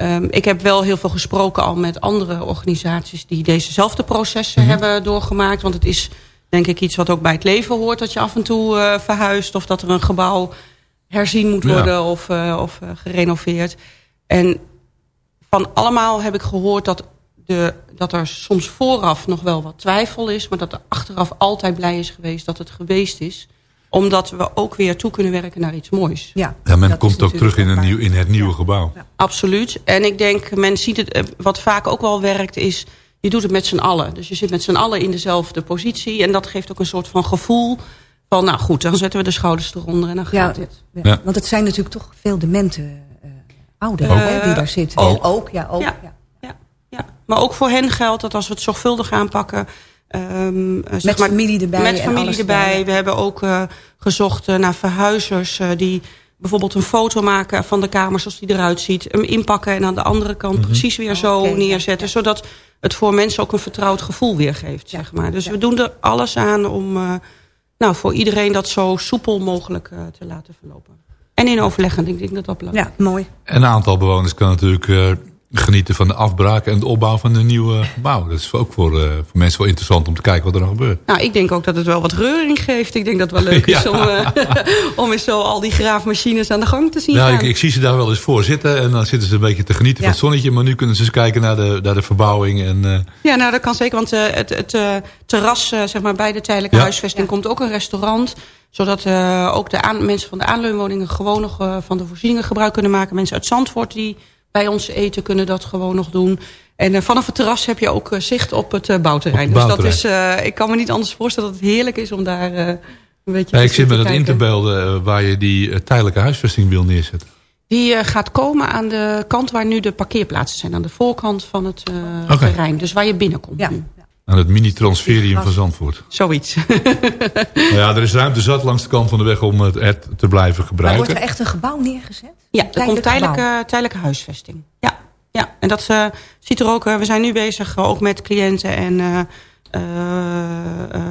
Um, ik heb wel heel veel gesproken al met andere organisaties... die dezezelfde processen mm -hmm. hebben doorgemaakt. Want het is denk ik iets wat ook bij het leven hoort... dat je af en toe uh, verhuist of dat er een gebouw herzien moet worden... Ja. of, uh, of uh, gerenoveerd. En van allemaal heb ik gehoord dat de, dat er soms vooraf nog wel wat twijfel is... maar dat er achteraf altijd blij is geweest dat het geweest is omdat we ook weer toe kunnen werken naar iets moois. Ja, ja men komt ook terug in, een nieuw, in het nieuwe gebouw. Ja. Absoluut. En ik denk, men ziet het, eh, wat vaak ook wel werkt is... je doet het met z'n allen. Dus je zit met z'n allen in dezelfde positie. En dat geeft ook een soort van gevoel van... nou goed, dan zetten we de schouders eronder en dan gaat ja, het. Ja. Want het zijn natuurlijk toch veel demente uh, ouderen uh, die daar zitten. Ook. ook, ja, ook. Ja. Ja. Ja. Maar ook voor hen geldt dat als we het zorgvuldig aanpakken... Um, met zeg maar, familie erbij. Met familie erbij. We hebben ook uh, gezocht uh, naar verhuizers uh, die bijvoorbeeld een foto maken van de kamer zoals die eruit ziet. Hem inpakken en aan de andere kant mm -hmm. precies weer zo okay, neerzetten. Ja. Zodat het voor mensen ook een vertrouwd gevoel weergeeft. Ja. Zeg maar. Dus ja. we doen er alles aan om nou, voor iedereen dat zo soepel mogelijk te laten verlopen. En in overleg, en ik denk dat dat belangrijk is. Ja, mooi. Een aantal bewoners kan natuurlijk genieten van de afbraak en het opbouw van een nieuwe gebouw. Dat is ook voor, uh, voor mensen wel interessant om te kijken wat er dan gebeurt. Nou, ik denk ook dat het wel wat reuring geeft. Ik denk dat het wel leuk <laughs> is ja. om, uh, <laughs> om eens zo al die graafmachines aan de gang te zien nou, gaan. Ik, ik, zie ze daar wel eens voor zitten en dan zitten ze een beetje te genieten ja. van het zonnetje. Maar nu kunnen ze eens kijken naar de, naar de verbouwing. En, uh... Ja, nou dat kan zeker, want het, het terras zeg maar, bij de tijdelijke ja. huisvesting komt ook een restaurant zodat uh, ook de aan, mensen van de aanleunwoningen gewoon nog uh, van de voorzieningen gebruik kunnen maken. Mensen uit Zandvoort die bij ons eten kunnen dat gewoon nog doen. En uh, vanaf het terras heb je ook uh, zicht op het uh, bouwterrein. Op het bouwterrein. Dus dat is, ik kan me niet anders voorstellen dat het heerlijk is om daar een beetje ja, Ik zit met het in te beelden waar je die tijdelijke huisvesting wil neerzetten. Die gaat komen aan de kant waar nu de parkeerplaatsen zijn. Aan de voorkant van het okay. terrein. Dus waar je binnenkomt ja. nu. Aan het mini-transferium van Zandvoort. Zoiets. <laughs> nou ja, er is ruimte zat langs de kant van de weg om het te blijven gebruiken. Maar wordt er echt een gebouw neergezet? Ja, er komt tijdelijke, tijdelijke huisvesting. Ja, ja. en dat uh, ziet er ook... Uh, we zijn nu bezig uh, ook met cliënten en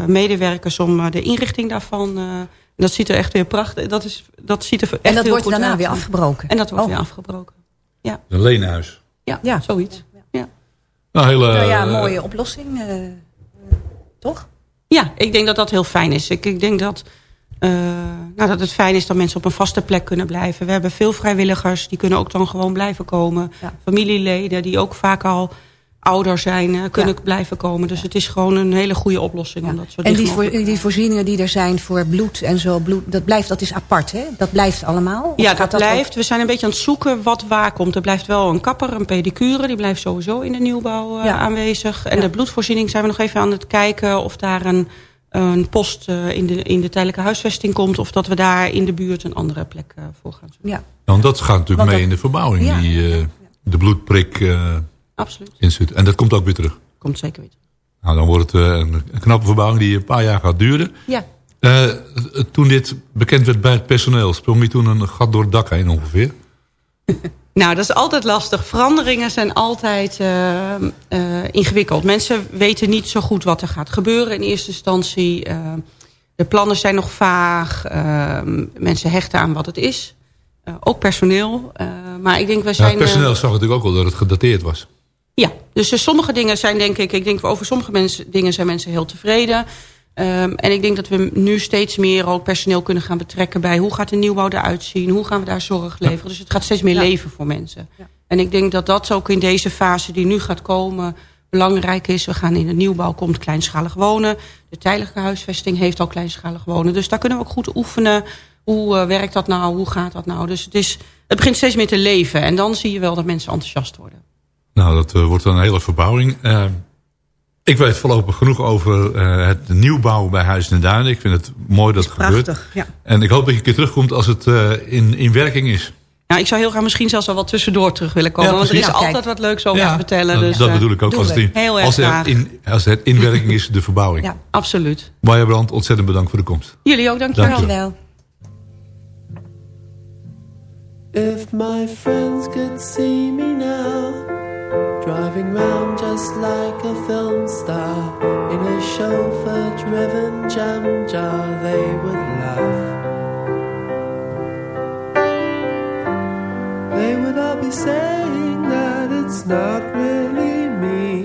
medewerkers... om de inrichting daarvan... dat ziet er echt weer prachtig. Dat is, dat ziet er echt en dat heel wordt goed daarna uit. weer afgebroken? En dat wordt oh. weer afgebroken. Ja. Een leenhuis. Ja, ja. zoiets. Ja. Nou, hele, nou ja, mooie oplossing. toch? Ja, ik denk dat dat heel fijn is. Ik, ik denk dat... Uh, nou, dat het fijn is dat mensen op een vaste plek kunnen blijven. We hebben veel vrijwilligers, die kunnen ook dan gewoon blijven komen. Ja. Familieleden die ook vaak al ouder zijn, uh, kunnen ja. blijven komen. Dus ja. het is gewoon een hele goede oplossing. Ja. Om dat zo en die, voor, die voorzieningen die er zijn voor bloed en zo, bloed, dat, blijft, dat is apart, hè? Dat blijft allemaal? Ja, dat, dat blijft. Ook... We zijn een beetje aan het zoeken wat waar komt. Er blijft wel een kapper, een pedicure. Die blijft sowieso in de nieuwbouw uh, aanwezig. En de bloedvoorziening zijn we nog even aan het kijken of daar een een post uh, in, de, in de tijdelijke huisvesting komt... of dat we daar in de buurt een andere plek uh, voor gaan zoeken. Ja. Want dat gaat natuurlijk Want mee dat... in de verbouwing, ja. die, uh, de bloedprik Absoluut. Instituut. En dat komt ook weer terug? Komt zeker weer terug. Nou, dan wordt het een, een knappe verbouwing die een paar jaar gaat duren. Ja. toen dit bekend werd bij het personeel... sprong je toen een gat door het dak heen ongeveer? <laughs> Nou, dat is altijd lastig. Veranderingen zijn altijd uh, uh, ingewikkeld. Mensen weten niet zo goed wat er gaat gebeuren in eerste instantie. De plannen zijn nog vaag. mensen hechten aan wat het is. ook personeel. maar ik denk, wij zijn... Ja, personeel zag natuurlijk ook wel dat het gedateerd was. Ja, dus sommige dingen zijn denk ik... Ik denk over sommige mensen, dingen zijn mensen heel tevreden... Um, en ik denk dat we nu steeds meer ook personeel kunnen gaan betrekken bij hoe gaat de nieuwbouw eruit zien, hoe gaan we daar zorg leveren. Ja. Dus het gaat steeds meer ja. leven voor mensen. Ja. En ik denk dat dat ook in deze fase die nu gaat komen belangrijk is. We gaan in de nieuwbouw komt kleinschalig wonen. De tijdelijke huisvesting heeft al kleinschalig wonen. Dus daar kunnen we ook goed oefenen. Hoe uh, werkt dat nou? Hoe gaat dat nou? Dus het, is, het begint steeds meer te leven. En dan zie je wel dat mensen enthousiast worden. Nou, dat uh, wordt dan een hele verbouwing. Uh, ik weet voorlopig genoeg over uh, het nieuwbouw bij Huis en Duinen. Ik vind het mooi dat, het prachtig, gebeurt. Ja. En ik hoop dat je een keer terugkomt als het uh, in, in werking is. Nou, ik zou heel graag misschien zelfs al wat tussendoor terug willen komen. Ja, want er is ja, altijd kijk. wat leuks over ja, te vertellen. Dat, dus, dat bedoel ik ook. Als het, in, heel als, het in, als het in werking is, de verbouwing. Ja, absoluut. Maya Brand, ontzettend bedankt voor de komst. Jullie ook, dankjewel. dankjewel. If my friends could see me now Driving round just like a film star In a chauffeur-driven jam jar They would laugh. They would all be saying that it's not really me.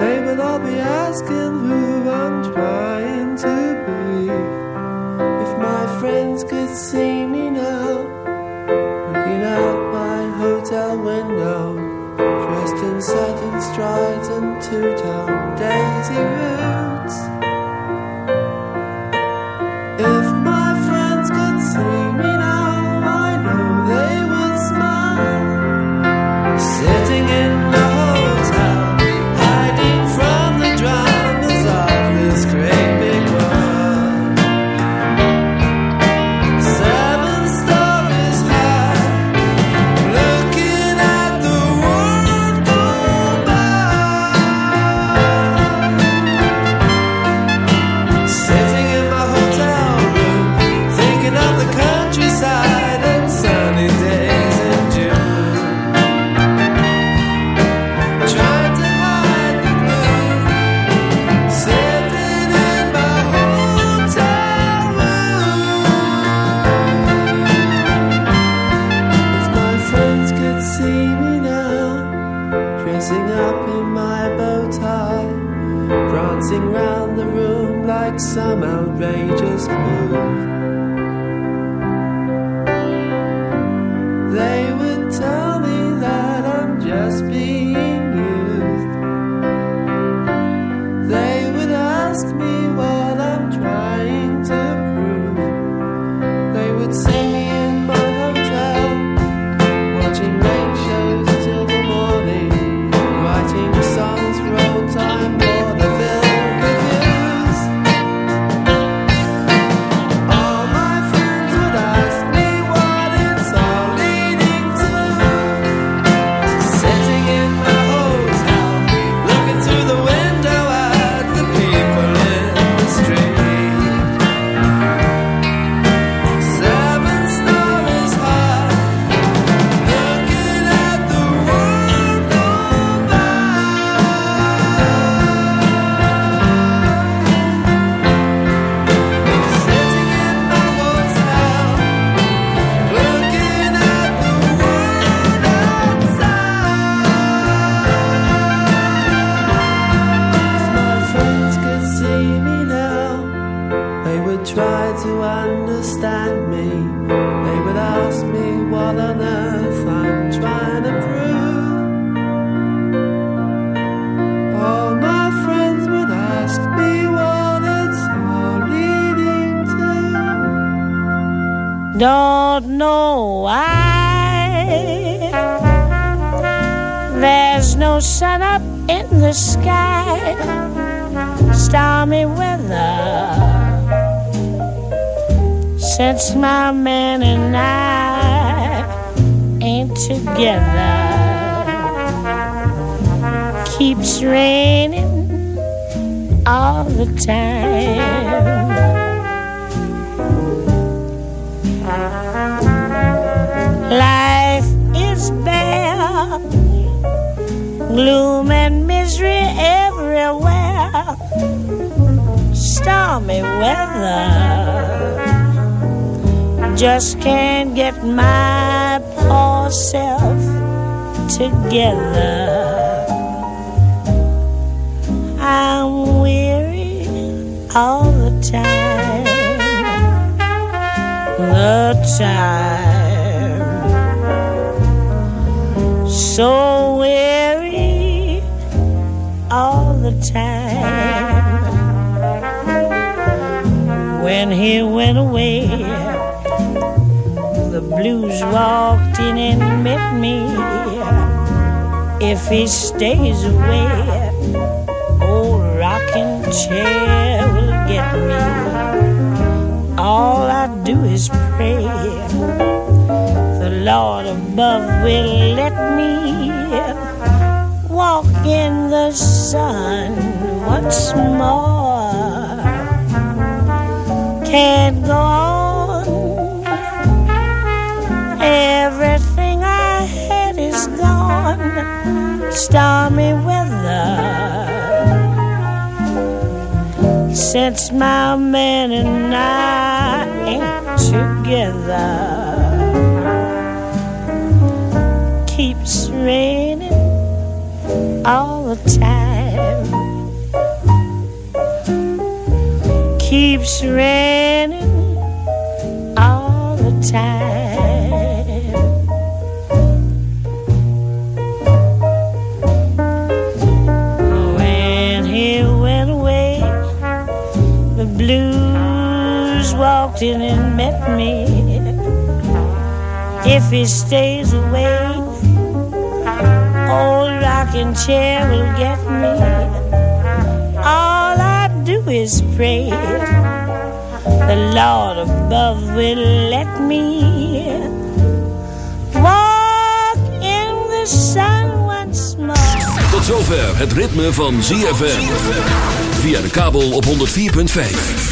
They would all be asking who I'm trying to be. If my friends could see me now daisy my man and I ain't together. Keeps raining all the time. Life is bare, gloom and misery everywhere, stormy weather just can't get my poor self together. I'm weary all the time. The time. So weary all the time. When he went away the blues walked in and met me. If he stays away, old rocking chair will get me. All I do is pray. The Lord above will let me walk in the sun once more. Can't go on stormy weather since my man and I ain't together. Keeps raining all the time. Keeps raining all the time. And met me. If he stays away, old rocking chair will get me. All I do is pray the Lord above will let me walk in the sun once more. Tot zover het ritme van ZFM. Via de kabel op 104.5.